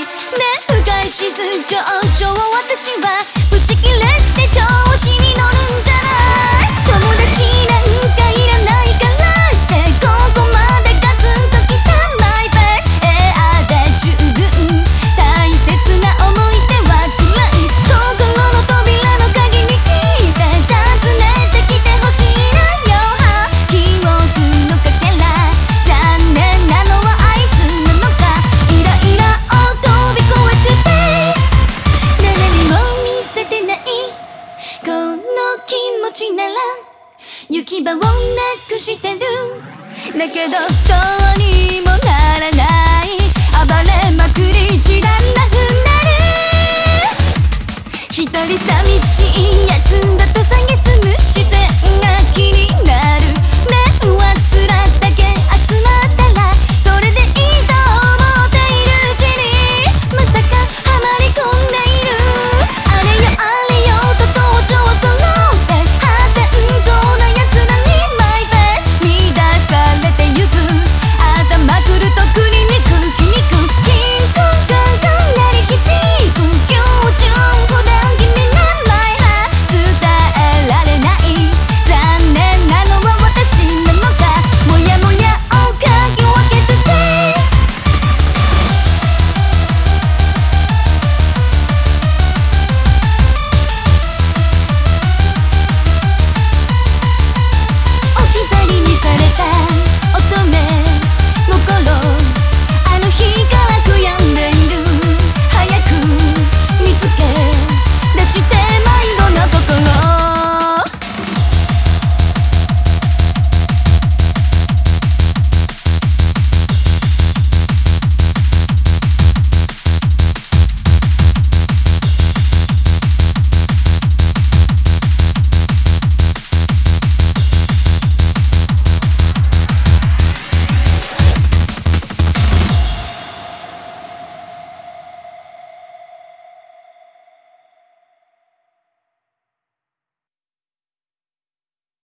ね深い沈上昇を私は打ち切れしてちょだけどどうにもならない。暴れまくり一段なくなる。一人寂しいやつだと下げすむ視線が気になる。